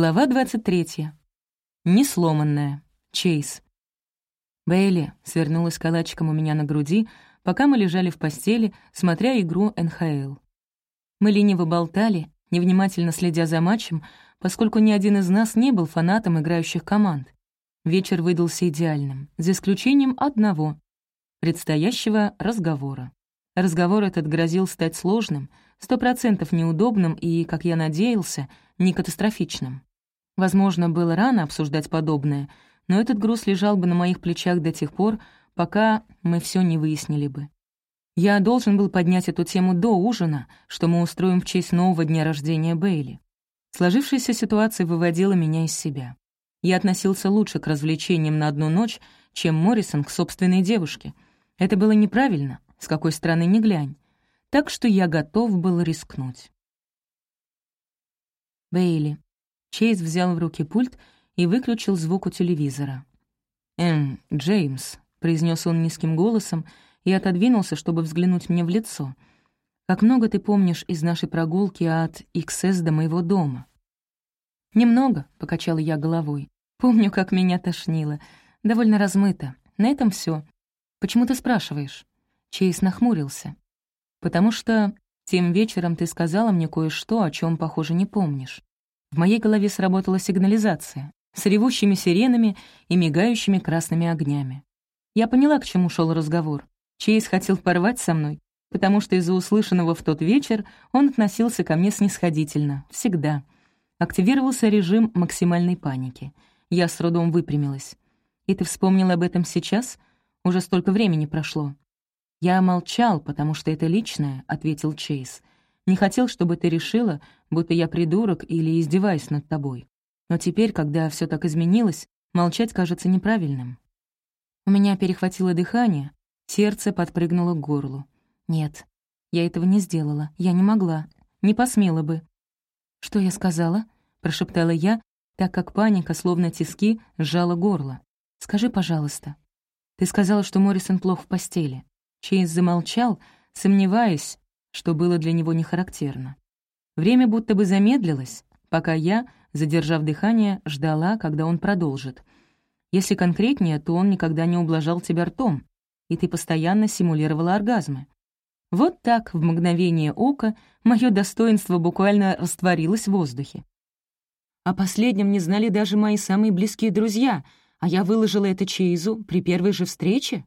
Глава 23. Несломанная. Чейз. Бейли свернулась калачиком у меня на груди, пока мы лежали в постели, смотря игру НХЛ. Мы лениво болтали, невнимательно следя за матчем, поскольку ни один из нас не был фанатом играющих команд. Вечер выдался идеальным, за исключением одного — предстоящего разговора. Разговор этот грозил стать сложным, сто процентов неудобным и, как я надеялся, не катастрофичным. Возможно, было рано обсуждать подобное, но этот груз лежал бы на моих плечах до тех пор, пока мы все не выяснили бы. Я должен был поднять эту тему до ужина, что мы устроим в честь нового дня рождения Бейли. Сложившаяся ситуация выводила меня из себя. Я относился лучше к развлечениям на одну ночь, чем Моррисон к собственной девушке. Это было неправильно, с какой стороны ни глянь. Так что я готов был рискнуть. Бейли. Чейз взял в руки пульт и выключил звук у телевизора. «Эм, Джеймс», — произнес он низким голосом и отодвинулся, чтобы взглянуть мне в лицо. «Как много ты помнишь из нашей прогулки от XS до моего дома?» «Немного», — покачала я головой. «Помню, как меня тошнило. Довольно размыто. На этом все. Почему ты спрашиваешь?» Чейз нахмурился. «Потому что тем вечером ты сказала мне кое-что, о чем, похоже, не помнишь. В моей голове сработала сигнализация с ревущими сиренами и мигающими красными огнями. Я поняла, к чему шел разговор. Чейз хотел порвать со мной, потому что из-за услышанного в тот вечер он относился ко мне снисходительно, всегда. Активировался режим максимальной паники. Я с трудом выпрямилась. «И ты вспомнил об этом сейчас? Уже столько времени прошло». «Я молчал, потому что это личное», — ответил Чейз. «Не хотел, чтобы ты решила, будто я придурок или издеваюсь над тобой. Но теперь, когда все так изменилось, молчать кажется неправильным». У меня перехватило дыхание, сердце подпрыгнуло к горлу. «Нет, я этого не сделала, я не могла, не посмела бы». «Что я сказала?» — прошептала я, так как паника, словно тиски, сжала горло. «Скажи, пожалуйста». «Ты сказала, что Моррисон плох в постели. Чейз замолчал, сомневаясь, что было для него нехарактерно. Время будто бы замедлилось, пока я, задержав дыхание, ждала, когда он продолжит. Если конкретнее, то он никогда не ублажал тебя ртом, и ты постоянно симулировала оргазмы. Вот так, в мгновение ока, мое достоинство буквально растворилось в воздухе. О последнем не знали даже мои самые близкие друзья, а я выложила это Чейзу при первой же встрече?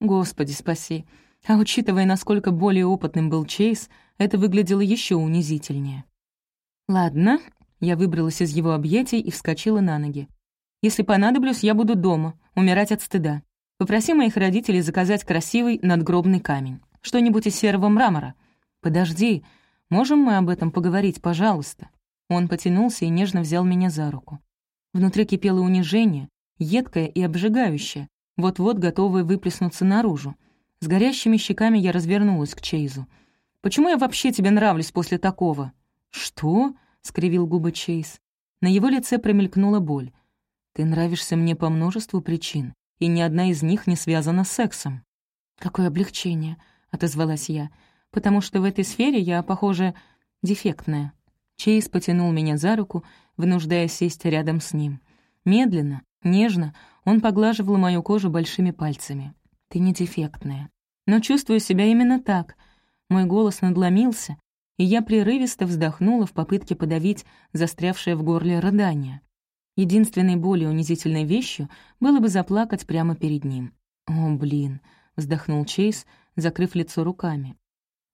Господи, спаси. А учитывая, насколько более опытным был Чейз, это выглядело еще унизительнее. Ладно, я выбралась из его объятий и вскочила на ноги. Если понадоблюсь, я буду дома, умирать от стыда. Попроси моих родителей заказать красивый надгробный камень. Что-нибудь из серого мрамора. Подожди, можем мы об этом поговорить, пожалуйста?» Он потянулся и нежно взял меня за руку. Внутри кипело унижение, едкое и обжигающее, вот-вот готовая выплеснуться наружу. С горящими щеками я развернулась к Чейзу. «Почему я вообще тебе нравлюсь после такого?» «Что?» — скривил губы Чейз. На его лице промелькнула боль. «Ты нравишься мне по множеству причин, и ни одна из них не связана с сексом». «Какое облегчение», — отозвалась я, «потому что в этой сфере я, похоже, дефектная». Чейз потянул меня за руку, вынуждая сесть рядом с ним. Медленно, нежно он поглаживал мою кожу большими пальцами. «Ты не дефектная. Но чувствую себя именно так». Мой голос надломился, и я прерывисто вздохнула в попытке подавить застрявшее в горле рыдание. Единственной более унизительной вещью было бы заплакать прямо перед ним. «О, блин», — вздохнул Чейз, закрыв лицо руками.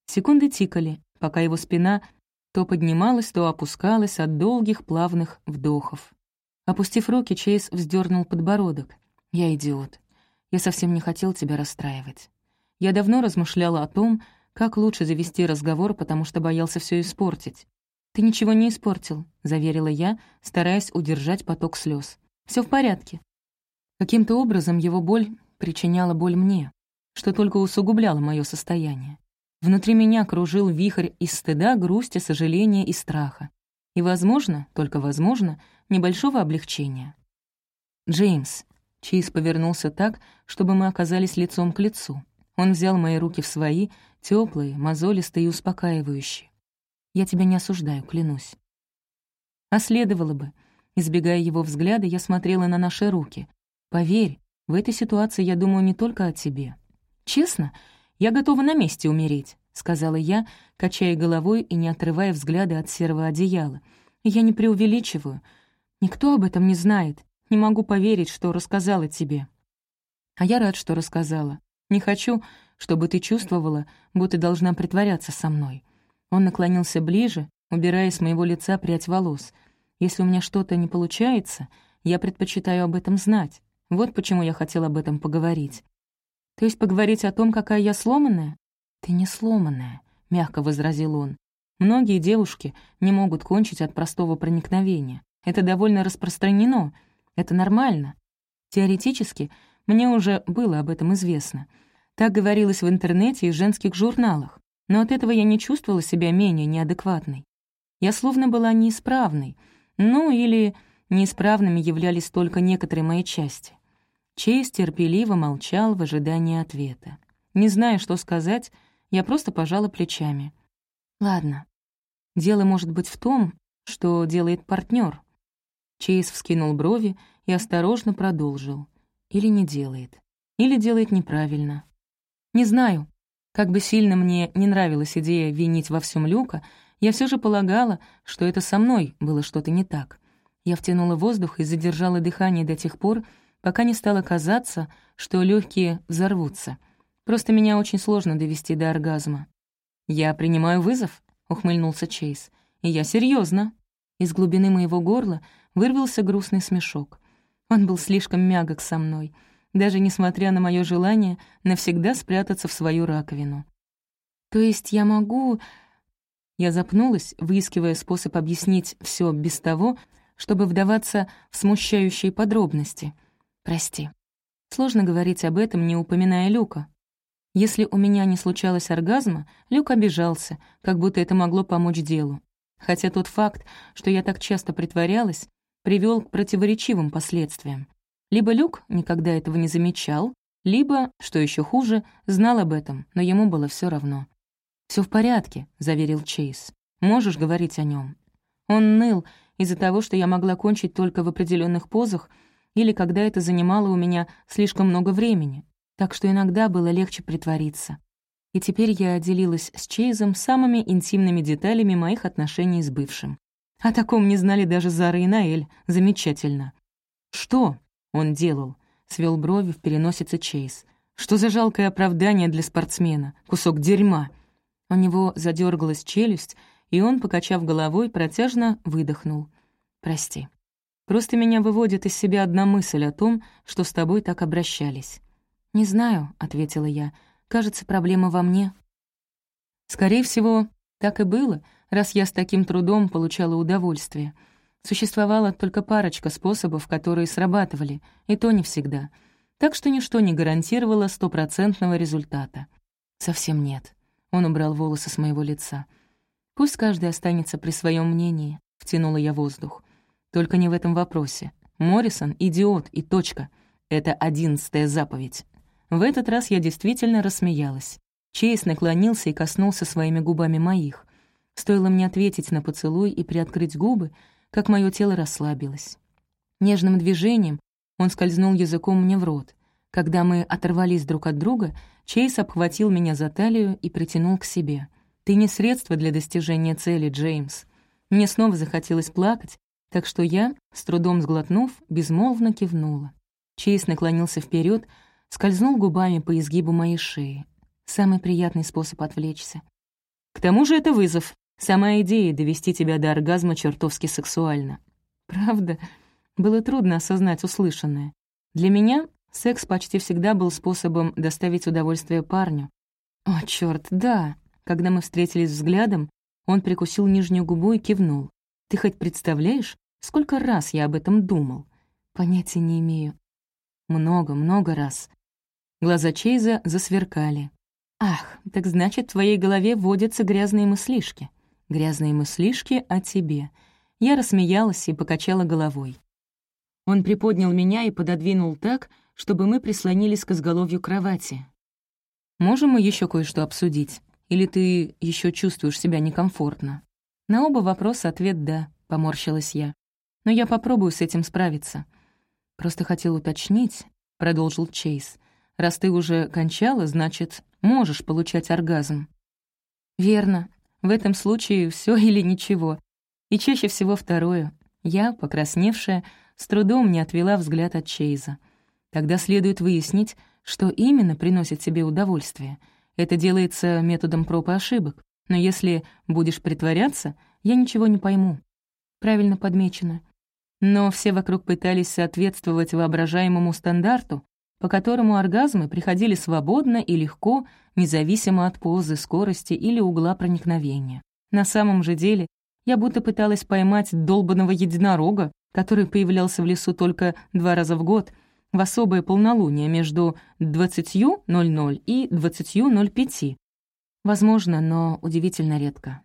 Секунды тикали, пока его спина то поднималась, то опускалась от долгих плавных вдохов. Опустив руки, Чейз вздернул подбородок. «Я идиот. Я совсем не хотел тебя расстраивать. Я давно размышляла о том, как лучше завести разговор, потому что боялся все испортить. «Ты ничего не испортил», — заверила я, стараясь удержать поток слез. Все в порядке». Каким-то образом его боль причиняла боль мне, что только усугубляло мое состояние. Внутри меня кружил вихрь из стыда, грусти, сожаления и страха. И, возможно, только возможно, небольшого облегчения. «Джеймс», — Чиз повернулся так, чтобы мы оказались лицом к лицу. Он взял мои руки в свои, теплые, мозолистые и успокаивающие. «Я тебя не осуждаю, клянусь». А следовало бы. Избегая его взгляда, я смотрела на наши руки. Поверь, в этой ситуации я думаю не только о тебе. Честно, я готова на месте умереть, — сказала я, качая головой и не отрывая взгляда от серого одеяла. Я не преувеличиваю. Никто об этом не знает. Не могу поверить, что рассказала тебе. А я рад, что рассказала. Не хочу, чтобы ты чувствовала, будто должна притворяться со мной. Он наклонился ближе, убирая с моего лица прядь волос. Если у меня что-то не получается, я предпочитаю об этом знать. Вот почему я хотел об этом поговорить. То есть поговорить о том, какая я сломанная? Ты не сломанная, — мягко возразил он. Многие девушки не могут кончить от простого проникновения. Это довольно распространено, это нормально. Теоретически, мне уже было об этом известно. Так говорилось в интернете и женских журналах. Но от этого я не чувствовала себя менее неадекватной. Я словно была неисправной. Ну, или неисправными являлись только некоторые мои части. Чейз терпеливо молчал в ожидании ответа. Не зная, что сказать, я просто пожала плечами. «Ладно. Дело может быть в том, что делает партнер. Чейз вскинул брови и осторожно продолжил. Или не делает. Или делает неправильно. Не знаю. Как бы сильно мне не нравилась идея винить во всем Люка, я все же полагала, что это со мной было что-то не так. Я втянула воздух и задержала дыхание до тех пор, пока не стало казаться, что легкие взорвутся. Просто меня очень сложно довести до оргазма. «Я принимаю вызов», — ухмыльнулся Чейз. «И я серьезно. Из глубины моего горла вырвался грустный смешок. Он был слишком мягок со мной, даже несмотря на мое желание навсегда спрятаться в свою раковину. «То есть я могу...» Я запнулась, выискивая способ объяснить все без того, чтобы вдаваться в смущающие подробности — Прости. Сложно говорить об этом, не упоминая Люка. Если у меня не случалось оргазма, Люк обижался, как будто это могло помочь делу. Хотя тот факт, что я так часто притворялась, привел к противоречивым последствиям. Либо Люк никогда этого не замечал, либо, что еще хуже, знал об этом, но ему было все равно. Все в порядке», — заверил Чейз. «Можешь говорить о нем. Он ныл из-за того, что я могла кончить только в определенных позах — или когда это занимало у меня слишком много времени, так что иногда было легче притвориться. И теперь я делилась с Чейзом самыми интимными деталями моих отношений с бывшим. О таком не знали даже Зара и Наэль. Замечательно. «Что?» — он делал. Свел брови в переносице Чейз. «Что за жалкое оправдание для спортсмена? Кусок дерьма!» У него задергалась челюсть, и он, покачав головой, протяжно выдохнул. «Прости». Просто меня выводит из себя одна мысль о том, что с тобой так обращались». «Не знаю», — ответила я. «Кажется, проблема во мне». «Скорее всего, так и было, раз я с таким трудом получала удовольствие. Существовала только парочка способов, которые срабатывали, и то не всегда. Так что ничто не гарантировало стопроцентного результата. Совсем нет. Он убрал волосы с моего лица. «Пусть каждый останется при своем мнении», — втянула я воздух. Только не в этом вопросе. Моррисон — идиот и точка. Это одиннадцатая заповедь. В этот раз я действительно рассмеялась. Чейз наклонился и коснулся своими губами моих. Стоило мне ответить на поцелуй и приоткрыть губы, как мое тело расслабилось. Нежным движением он скользнул языком мне в рот. Когда мы оторвались друг от друга, Чейз обхватил меня за талию и притянул к себе. «Ты не средство для достижения цели, Джеймс». Мне снова захотелось плакать, так что я, с трудом сглотнув, безмолвно кивнула. Чейз наклонился вперед, скользнул губами по изгибу моей шеи. Самый приятный способ отвлечься. К тому же это вызов. Сама идея довести тебя до оргазма чертовски сексуально. Правда, было трудно осознать услышанное. Для меня секс почти всегда был способом доставить удовольствие парню. О, чёрт, да. Когда мы встретились взглядом, он прикусил нижнюю губу и кивнул. Ты хоть представляешь, сколько раз я об этом думал? Понятия не имею. Много, много раз. Глаза Чейза засверкали. «Ах, так значит, в твоей голове водятся грязные мыслишки. Грязные мыслишки о тебе». Я рассмеялась и покачала головой. Он приподнял меня и пододвинул так, чтобы мы прислонились к изголовью кровати. «Можем мы еще кое-что обсудить? Или ты еще чувствуешь себя некомфортно?» На оба вопроса ответ «да». — поморщилась я. «Но я попробую с этим справиться». «Просто хотел уточнить», — продолжил Чейз. «Раз ты уже кончала, значит, можешь получать оргазм». «Верно. В этом случае все или ничего. И чаще всего второе. Я, покрасневшая, с трудом не отвела взгляд от Чейза. Тогда следует выяснить, что именно приносит себе удовольствие. Это делается методом проб и ошибок. Но если будешь притворяться, я ничего не пойму. Правильно подмечено. Но все вокруг пытались соответствовать воображаемому стандарту, по которому оргазмы приходили свободно и легко, независимо от позы, скорости или угла проникновения. На самом же деле я будто пыталась поймать долбанного единорога, который появлялся в лесу только два раза в год, в особое полнолуние между 20.00 и 20.05. Возможно, но удивительно редко.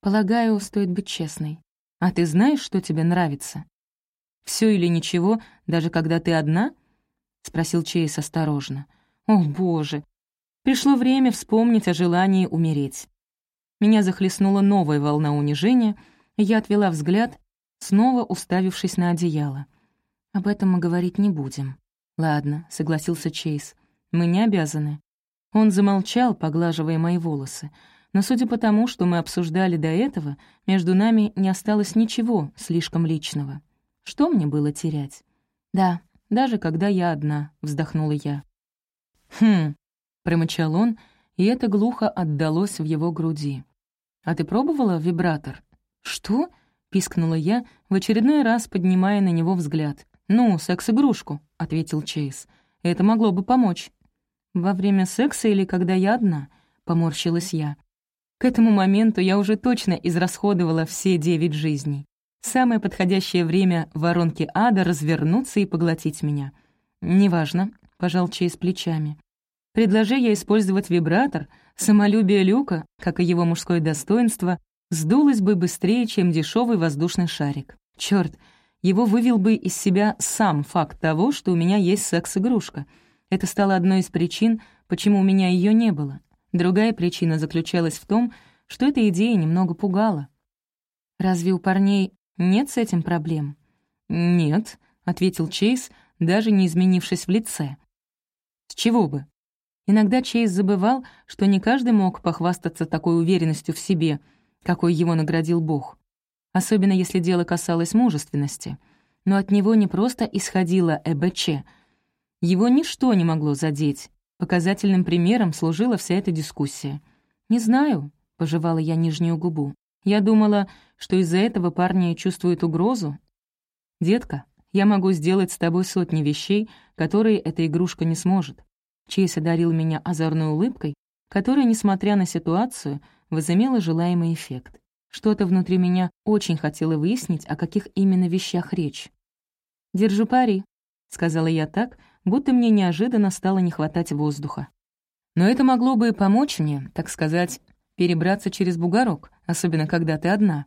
Полагаю, стоит быть честной. А ты знаешь, что тебе нравится? Все или ничего, даже когда ты одна? Спросил Чейз осторожно. О, боже! Пришло время вспомнить о желании умереть. Меня захлестнула новая волна унижения, и я отвела взгляд, снова уставившись на одеяло. «Об этом мы говорить не будем». «Ладно», — согласился Чейз. «Мы не обязаны». Он замолчал, поглаживая мои волосы, но судя по тому, что мы обсуждали до этого, между нами не осталось ничего слишком личного. Что мне было терять? «Да, даже когда я одна», — вздохнула я. «Хм», — промычал он, и это глухо отдалось в его груди. «А ты пробовала вибратор?» «Что?» — пискнула я, в очередной раз поднимая на него взгляд. «Ну, секс-игрушку», — ответил Чейз. «Это могло бы помочь». «Во время секса или когда я одна?» — поморщилась я. К этому моменту я уже точно израсходовала все девять жизней. Самое подходящее время воронки ада развернуться и поглотить меня. «Неважно», — пожал Чейз плечами. «Предложи я использовать вибратор, самолюбие Люка, как и его мужское достоинство, сдулось бы быстрее, чем дешевый воздушный шарик. Черт, его вывел бы из себя сам факт того, что у меня есть секс-игрушка. Это стало одной из причин, почему у меня ее не было. Другая причина заключалась в том, что эта идея немного пугала. «Разве у парней нет с этим проблем?» «Нет», — ответил Чейз, даже не изменившись в лице. «С чего бы?» Иногда Чейз забывал, что не каждый мог похвастаться такой уверенностью в себе, какой его наградил Бог. Особенно если дело касалось мужественности. Но от него не просто исходило ЭБЧ. Его ничто не могло задеть. Показательным примером служила вся эта дискуссия. «Не знаю», — пожевала я нижнюю губу. «Я думала, что из-за этого парни чувствуют угрозу. Детка, я могу сделать с тобой сотни вещей, которые эта игрушка не сможет. Чейз одарил меня озорной улыбкой, которая, несмотря на ситуацию, возымела желаемый эффект. Что-то внутри меня очень хотело выяснить, о каких именно вещах речь. «Держу пари», — сказала я так, будто мне неожиданно стало не хватать воздуха. Но это могло бы помочь мне, так сказать, перебраться через бугорок, особенно когда ты одна.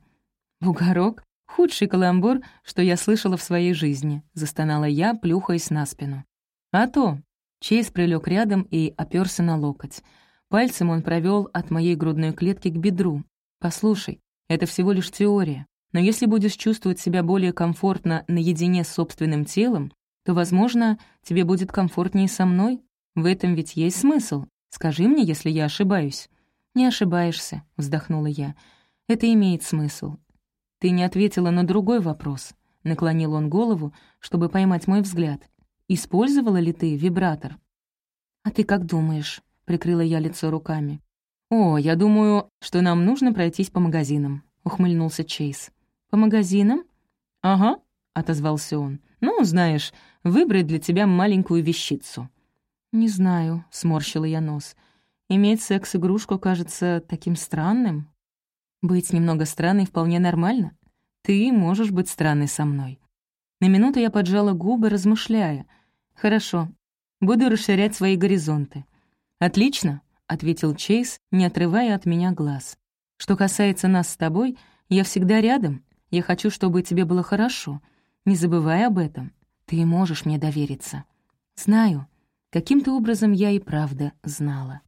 «Бугорок? Худший каламбур, что я слышала в своей жизни», — застонала я, плюхаясь на спину. «А то, Чейз прилег рядом и оперся на локоть. Пальцем он провел от моей грудной клетки к бедру. «Послушай, это всего лишь теория. Но если будешь чувствовать себя более комфортно наедине с собственным телом, то, возможно, тебе будет комфортнее со мной. В этом ведь есть смысл. Скажи мне, если я ошибаюсь». «Не ошибаешься», — вздохнула я. «Это имеет смысл». «Ты не ответила на другой вопрос», — наклонил он голову, чтобы поймать мой взгляд. Использовала ли ты вибратор?» «А ты как думаешь?» — прикрыла я лицо руками. «О, я думаю, что нам нужно пройтись по магазинам», — ухмыльнулся Чейз. «По магазинам?» «Ага», — отозвался он. «Ну, знаешь, выбрать для тебя маленькую вещицу». «Не знаю», — сморщила я нос. «Иметь секс-игрушку кажется таким странным». «Быть немного странной вполне нормально. Ты можешь быть странной со мной». На минуту я поджала губы, размышляя, «Хорошо. Буду расширять свои горизонты». «Отлично», — ответил Чейз, не отрывая от меня глаз. «Что касается нас с тобой, я всегда рядом. Я хочу, чтобы тебе было хорошо. Не забывай об этом. Ты можешь мне довериться». «Знаю. Каким-то образом я и правда знала».